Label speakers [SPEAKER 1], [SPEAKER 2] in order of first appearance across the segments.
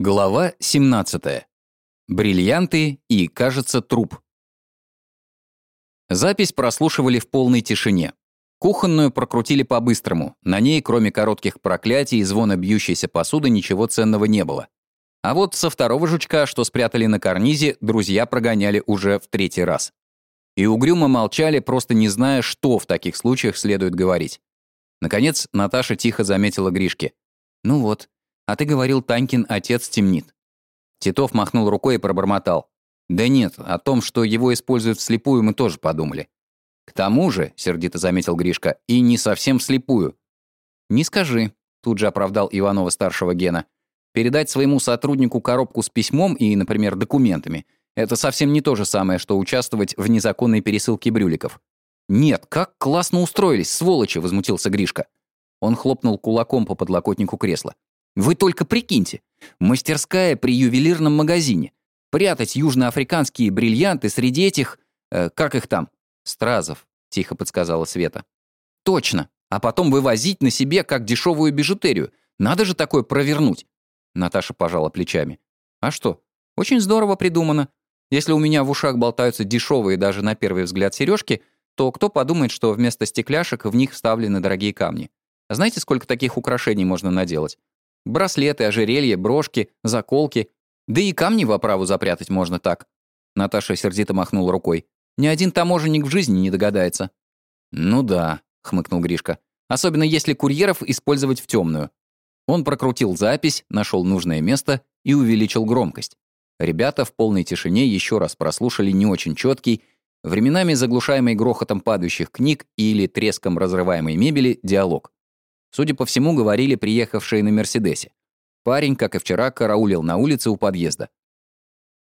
[SPEAKER 1] Глава 17. Бриллианты и, кажется, труп. Запись прослушивали в полной тишине. Кухонную прокрутили по-быстрому. На ней, кроме коротких проклятий и звона бьющейся посуды, ничего ценного не было. А вот со второго жучка, что спрятали на карнизе, друзья прогоняли уже в третий раз. И угрюмо молчали, просто не зная, что в таких случаях следует говорить. Наконец, Наташа тихо заметила Гришке. «Ну вот, а ты говорил, Танькин отец темнит». Титов махнул рукой и пробормотал. «Да нет, о том, что его используют вслепую, мы тоже подумали». «К тому же», — сердито заметил Гришка, — «и не совсем вслепую». «Не скажи», — тут же оправдал Иванова-старшего Гена. «Передать своему сотруднику коробку с письмом и, например, документами — это совсем не то же самое, что участвовать в незаконной пересылке брюликов». «Нет, как классно устроились, сволочи!» — возмутился Гришка. Он хлопнул кулаком по подлокотнику кресла. Вы только прикиньте, мастерская при ювелирном магазине. Прятать южноафриканские бриллианты среди этих... Э, как их там? Стразов, тихо подсказала Света. Точно. А потом вывозить на себе как дешевую бижутерию. Надо же такое провернуть. Наташа пожала плечами. А что? Очень здорово придумано. Если у меня в ушах болтаются дешевые даже на первый взгляд сережки, то кто подумает, что вместо стекляшек в них вставлены дорогие камни? Знаете, сколько таких украшений можно наделать? Браслеты, ожерелья, брошки, заколки. Да и камни в оправу запрятать можно так. Наташа сердито махнула рукой. Ни один таможенник в жизни не догадается. «Ну да», — хмыкнул Гришка. «Особенно если курьеров использовать в темную». Он прокрутил запись, нашел нужное место и увеличил громкость. Ребята в полной тишине еще раз прослушали не очень четкий, временами заглушаемый грохотом падающих книг или треском разрываемой мебели, диалог. Судя по всему, говорили приехавшие на «Мерседесе». Парень, как и вчера, караулил на улице у подъезда.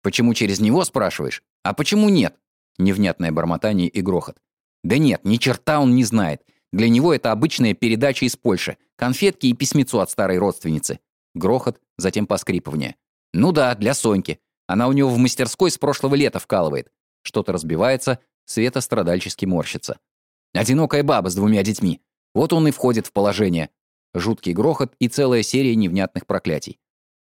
[SPEAKER 1] «Почему через него, спрашиваешь? А почему нет?» Невнятное бормотание и грохот. «Да нет, ни черта он не знает. Для него это обычная передача из Польши. Конфетки и письмецо от старой родственницы». Грохот, затем поскрипывание. «Ну да, для Соньки. Она у него в мастерской с прошлого лета вкалывает. Что-то разбивается, Света страдальчески морщится. Одинокая баба с двумя детьми. Вот он и входит в положение. Жуткий грохот и целая серия невнятных проклятий.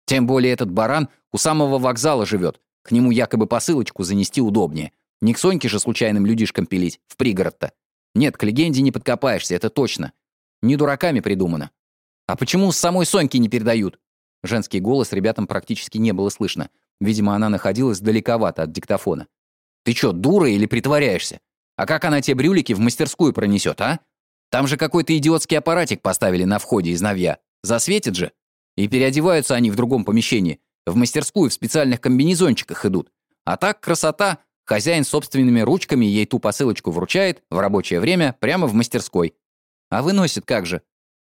[SPEAKER 1] Тем более этот баран у самого вокзала живет. К нему якобы посылочку занести удобнее. Не к Соньке же случайным людишкам пилить, в пригород-то. Нет, к легенде не подкопаешься, это точно. Не дураками придумано. А почему с самой Соньки не передают? Женский голос ребятам практически не было слышно. Видимо, она находилась далековато от диктофона. «Ты чё, дура или притворяешься? А как она те брюлики в мастерскую пронесет, а? Там же какой-то идиотский аппаратик поставили на входе из Навья. Засветит же. И переодеваются они в другом помещении. В мастерскую в специальных комбинезончиках идут. А так красота. Хозяин собственными ручками ей ту посылочку вручает в рабочее время прямо в мастерской. А выносит как же?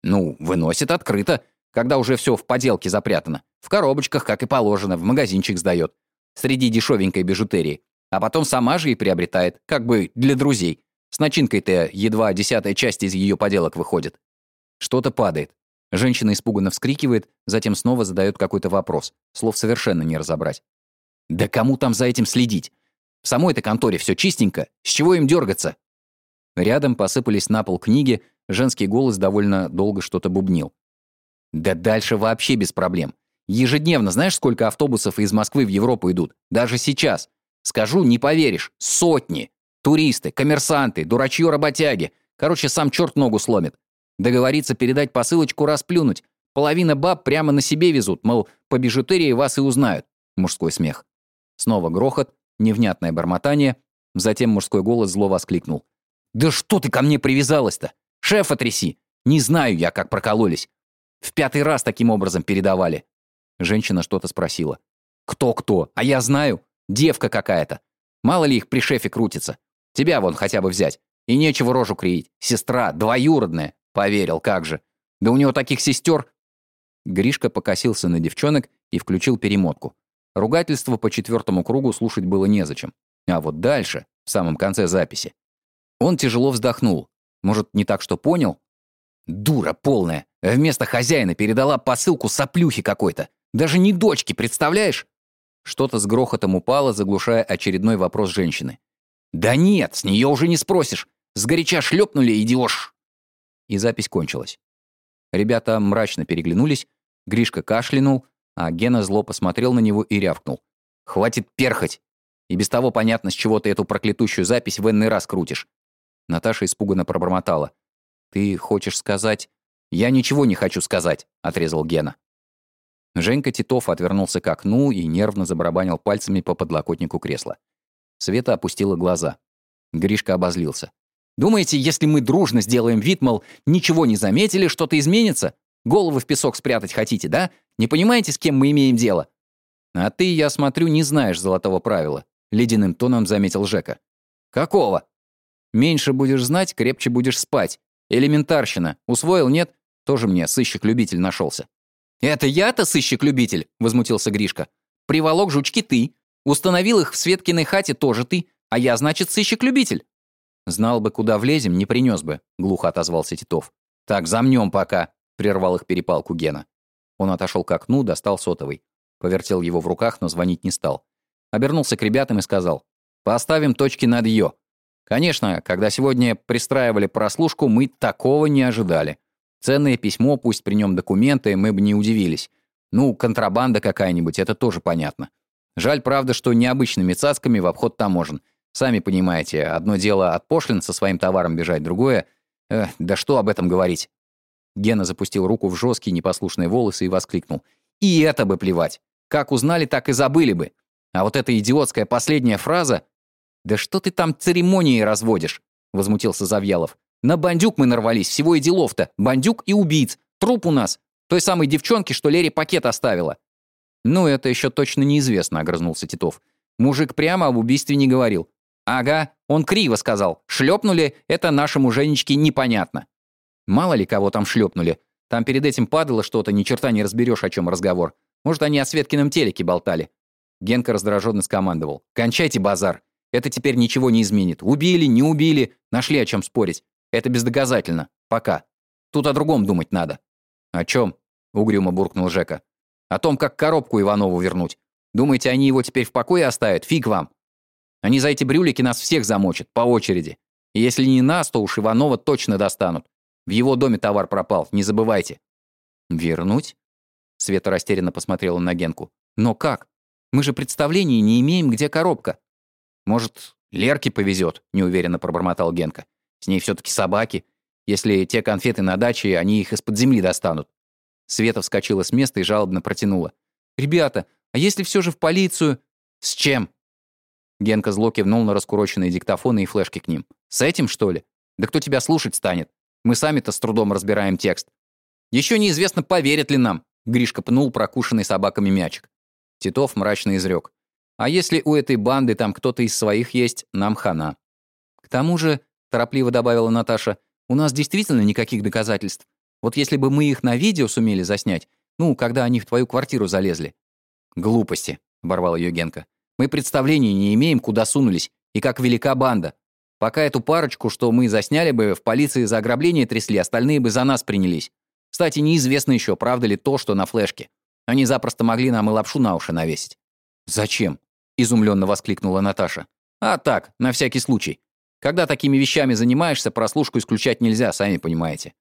[SPEAKER 1] Ну, выносит открыто, когда уже все в поделке запрятано. В коробочках, как и положено, в магазинчик сдает. Среди дешевенькой бижутерии. А потом сама же и приобретает, как бы для друзей. С начинкой-то едва десятая часть из ее поделок выходит. Что-то падает. Женщина испуганно вскрикивает, затем снова задает какой-то вопрос. Слов совершенно не разобрать. «Да кому там за этим следить? В самой-то конторе все чистенько. С чего им дергаться?» Рядом посыпались на пол книги, женский голос довольно долго что-то бубнил. «Да дальше вообще без проблем. Ежедневно знаешь, сколько автобусов из Москвы в Европу идут? Даже сейчас. Скажу, не поверишь. Сотни. Туристы, коммерсанты, дурачье-работяги. Короче, сам черт ногу сломит. Договориться передать посылочку расплюнуть. Половина баб прямо на себе везут, мол, по бижутерии вас и узнают. Мужской смех. Снова грохот, невнятное бормотание. Затем мужской голос зло воскликнул. «Да что ты ко мне привязалась-то? Шефа тряси! Не знаю я, как прокололись. В пятый раз таким образом передавали». Женщина что-то спросила. «Кто-кто? А я знаю. Девка какая-то. Мало ли их при шефе крутится. Тебя вон хотя бы взять. И нечего рожу кривить. Сестра, двоюродная. Поверил, как же. Да у него таких сестер. Гришка покосился на девчонок и включил перемотку. Ругательство по четвертому кругу слушать было незачем. А вот дальше, в самом конце записи. Он тяжело вздохнул. Может, не так, что понял? Дура полная. Вместо хозяина передала посылку соплюхи какой-то. Даже не дочки, представляешь? Что-то с грохотом упало, заглушая очередной вопрос женщины. «Да нет, с нее уже не спросишь. Сгоряча шлепнули, идиош!» И запись кончилась. Ребята мрачно переглянулись, Гришка кашлянул, А Гена зло посмотрел на него и рявкнул. «Хватит перхать! И без того понятно, с чего ты эту проклятущую запись в энный раз крутишь». Наташа испуганно пробормотала. «Ты хочешь сказать...» «Я ничего не хочу сказать», — отрезал Гена. Женька Титов отвернулся к окну и нервно забарабанил пальцами по подлокотнику кресла. Света опустила глаза. Гришка обозлился. «Думаете, если мы дружно сделаем вид, мол, ничего не заметили, что-то изменится? Голову в песок спрятать хотите, да? Не понимаете, с кем мы имеем дело?» «А ты, я смотрю, не знаешь золотого правила», — ледяным тоном заметил Жека. «Какого?» «Меньше будешь знать, крепче будешь спать. Элементарщина. Усвоил, нет? Тоже мне сыщик-любитель нашелся. «Это я-то сыщик-любитель?» — возмутился Гришка. «Приволок жучки ты. Установил их в Светкиной хате тоже ты. А я, значит, сыщик-любитель». «Знал бы, куда влезем, не принес бы», — глухо отозвался Титов. «Так, замнем пока», — прервал их перепалку Гена. Он отошел к окну, достал сотовый. Повертел его в руках, но звонить не стал. Обернулся к ребятам и сказал. «Поставим точки над «ё». Конечно, когда сегодня пристраивали прослушку, мы такого не ожидали. Ценное письмо, пусть при нем документы, мы бы не удивились. Ну, контрабанда какая-нибудь, это тоже понятно. Жаль, правда, что необычными цацками в обход таможен. Сами понимаете, одно дело от пошлин со своим товаром бежать, другое... Э, да что об этом говорить? Гена запустил руку в жесткие непослушные волосы и воскликнул. «И это бы плевать! Как узнали, так и забыли бы! А вот эта идиотская последняя фраза... Да что ты там церемонии разводишь?» — возмутился Завьялов. На бандюк мы нарвались, всего и делов-то. Бандюк и убийц. Труп у нас. Той самой девчонки, что Лере пакет оставила. «Ну, это еще точно неизвестно», — огрызнулся Титов. Мужик прямо об убийстве не говорил. «Ага, он криво сказал. Шлепнули, это нашему Женечке непонятно». Мало ли кого там шлепнули. Там перед этим падало что-то, ни черта не разберешь, о чем разговор. Может, они о Светкином телеке болтали. Генка раздраженно скомандовал. «Кончайте базар. Это теперь ничего не изменит. Убили, не убили, нашли о чем спорить. Это бездоказательно. Пока. Тут о другом думать надо». «О чем?» — угрюмо буркнул Жека. «О том, как коробку Иванову вернуть. Думаете, они его теперь в покое оставят? Фиг вам. Они за эти брюлики нас всех замочат, по очереди. И если не нас, то уж Иванова точно достанут. В его доме товар пропал, не забывайте». «Вернуть?» Света растерянно посмотрела на Генку. «Но как? Мы же представления не имеем, где коробка». «Может, Лерке повезет?» — неуверенно пробормотал Генка. С ней все-таки собаки. Если те конфеты на даче, они их из-под земли достанут. Света вскочила с места и жалобно протянула. «Ребята, а если все же в полицию...» «С чем?» Генка зло кивнул на раскуроченные диктофоны и флешки к ним. «С этим, что ли? Да кто тебя слушать станет? Мы сами-то с трудом разбираем текст. Еще неизвестно, поверят ли нам», — Гришка пнул прокушенный собаками мячик. Титов мрачно изрек. «А если у этой банды там кто-то из своих есть, нам хана». К тому же торопливо добавила Наташа, у нас действительно никаких доказательств. Вот если бы мы их на видео сумели заснять, ну, когда они в твою квартиру залезли. Глупости, оборвал ее Генка. Мы представления не имеем, куда сунулись и как велика банда. Пока эту парочку, что мы засняли бы, в полиции за ограбление трясли, остальные бы за нас принялись. Кстати, неизвестно еще, правда ли то, что на флешке. Они запросто могли нам и лапшу на уши навесить. «Зачем?» — изумленно воскликнула Наташа. «А так, на всякий случай. Когда такими вещами занимаешься, прослушку исключать нельзя, сами понимаете.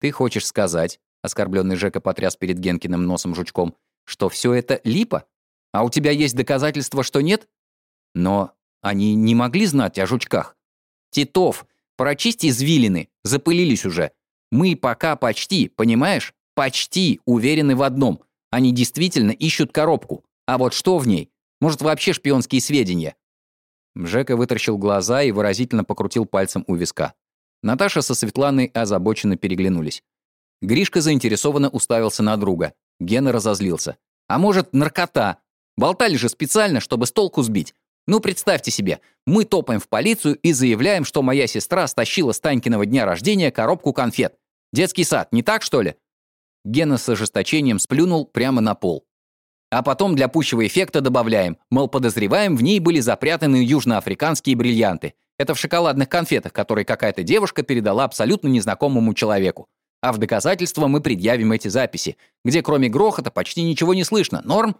[SPEAKER 1] Ты хочешь сказать, оскорбленный Жека потряс перед Генкиным носом жучком, что все это липа? А у тебя есть доказательства, что нет? Но они не могли знать о жучках. Титов, прочисти извилины, запылились уже. Мы пока почти, понимаешь? Почти уверены в одном. Они действительно ищут коробку. А вот что в ней? Может, вообще шпионские сведения? Жека вытаращил глаза и выразительно покрутил пальцем у виска. Наташа со Светланой озабоченно переглянулись. Гришка заинтересованно уставился на друга. Гена разозлился. «А может, наркота? Болтали же специально, чтобы с толку сбить. Ну, представьте себе, мы топаем в полицию и заявляем, что моя сестра стащила с Танькиного дня рождения коробку конфет. Детский сад, не так, что ли?» Гена с ожесточением сплюнул прямо на пол. А потом для пущего эффекта добавляем, мол, подозреваем, в ней были запрятаны южноафриканские бриллианты. Это в шоколадных конфетах, которые какая-то девушка передала абсолютно незнакомому человеку. А в доказательство мы предъявим эти записи, где кроме грохота почти ничего не слышно. Норм?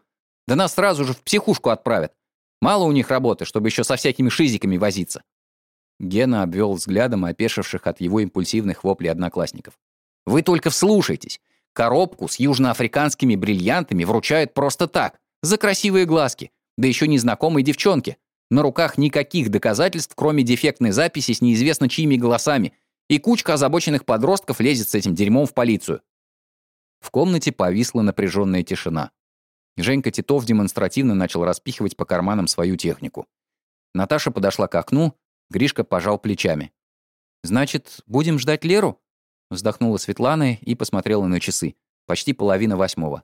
[SPEAKER 1] Да нас сразу же в психушку отправят. Мало у них работы, чтобы еще со всякими шизиками возиться. Гена обвел взглядом опешивших от его импульсивных воплей одноклассников. «Вы только вслушайтесь. Коробку с южноафриканскими бриллиантами вручают просто так, за красивые глазки, да еще незнакомой девчонке. На руках никаких доказательств, кроме дефектной записи с неизвестно чьими голосами, и кучка озабоченных подростков лезет с этим дерьмом в полицию. В комнате повисла напряженная тишина. Женька Титов демонстративно начал распихивать по карманам свою технику. Наташа подошла к окну, Гришка пожал плечами. «Значит, будем ждать Леру?» Вздохнула Светлана и посмотрела на часы. Почти половина восьмого.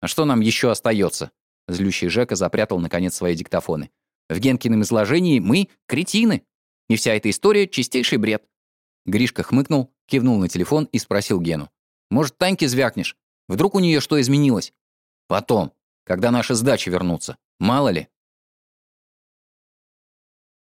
[SPEAKER 1] «А что нам еще остается? Злющий Жека запрятал, наконец, свои диктофоны. «В Генкином изложении мы — кретины. И вся эта история — чистейший бред». Гришка хмыкнул, кивнул на телефон и спросил Гену. «Может, Таньке звякнешь? Вдруг у нее что изменилось?» «Потом, когда наши сдачи вернутся. Мало ли».